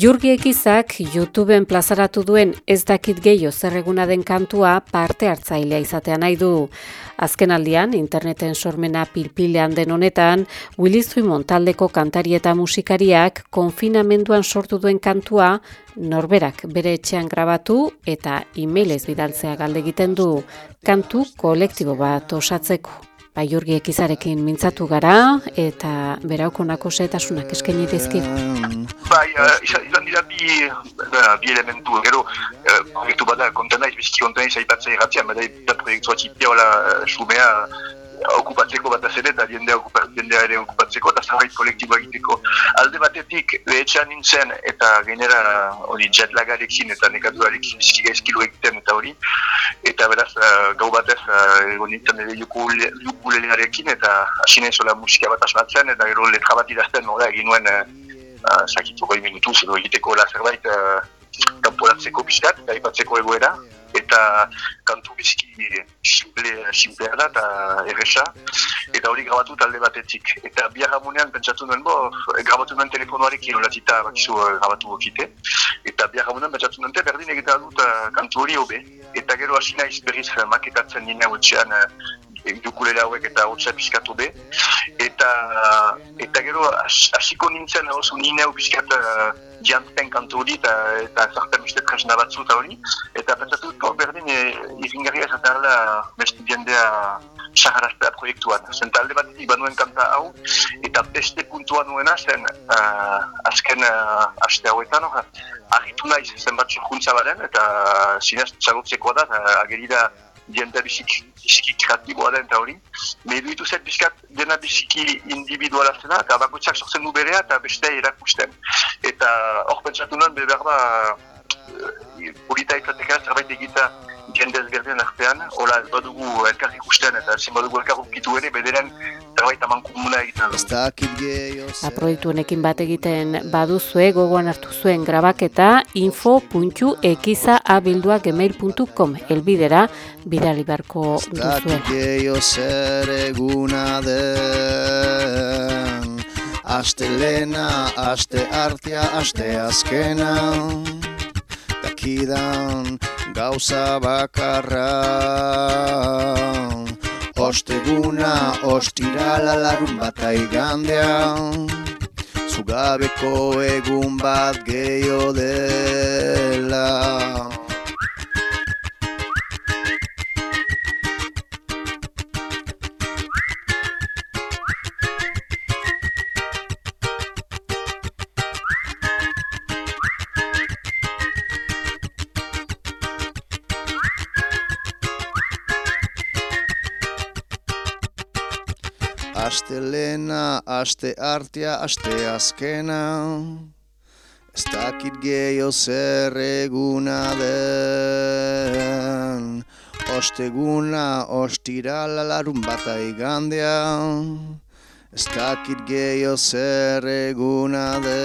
Jurgi Ekizak YouTubeen plazaratu duen ez dakit gehiago zerreguna den kantua parte hartzailea izatea nahi du. Azken aldian, interneten sormena pilpilean den honetan, Willis Zuimon taldeko kantari eta musikariak konfinamenduan sortu duen kantua norberak bere etxean grabatu eta e-mailez bidaltzea galde egiten du kantu kolektibo bat osatzeko. Bai jurgi ekizarekin mintzatu gara eta berauko nako zetasunak eskaini dizkit. Bai, uh, izan dira bi, uh, bi elementu, gero, uh, proiektu bada, kontenaiz, biziki kontenaiz aipatzea irratia, bada, proiektu atxipia, hola, sumea, okupatzeko bat azere eta jendea, okupa, jendea ere okupatzeko eta zarbait kolektibo egiteko. Alde batetik, behetxean nintzen eta genera hori jetlagarekin eta nekaturarekin bizki gaizkilu egiten eta hori. Eta beraz, uh, gau batez, uh, nintzen ere jukulelearekin eta asinen zola musika bat asmatzen eta gero letra bat idazten nora egin nuen uh, uh, sakitu goi minutu, edo egiteko la zerbait uh, kanporatzeko pixkat, eta ipatzeko egoera eta kantu biziki simple, simplea da eta erresa eta hori grabatu talde batetik. Eta bihar hamunean pentsatu nuen bo grabatu nuen telefonoarekin olatita bakizu eh, grabatu okite. Eta bihar hamunean pentsatu nuen berdin egiten dut uh, kantu hori hobe. Eta gero hasi naiz berriz uh, maketatzen nina hotxean uh, dukulera hauek eta hotxa pizkatu be eta eta gero hasiko nintzen oso nina hau pizkat uh, jantzen kantu hori eta, eta zartan beste tresna batzu eta hori eta pentsatu dut berdin e, izingarria esatea da beste jendea saharaztea proiektuan. Zen talde bat ibanuen kanta hau, eta beste puntua nuena zen uh, azken uh, aste hauetan, uh, argitu nahi zen bat surkuntza baren, eta zinez txagotzeko da, uh, jende biziki, biziki kreatiboa den eta hori. Medu ditu bizkat dena biziki individuala zena, eta bakotxak sortzen du berea eta beste erakusten. Eta hor pentsatu nuen, behar ba, polita izateka zerbait egita jende ezberdien artean, hola ez badugu elkar ikusten eta ezin badugu elkar ukitu ere, bederen zerbait aman komuna egiten. A proiektu honekin bat egiten baduzue, gogoan hartu zuen grabaketa info.ekiza.abilduak.gmail.com elbidera bidali barko duzuela. zer eguna den Aste lena, aste artea, aste azkena Dakidan, gauza bakarra Osteguna, ostirala larun bat aigandean Zugabeko egun bat gehiodela dela Aste artea, aste azkena. Ez dakit gehiago zer eguna den. Osteguna, ostirala larun bat aigandea Ez dakit gehiago zer eguna den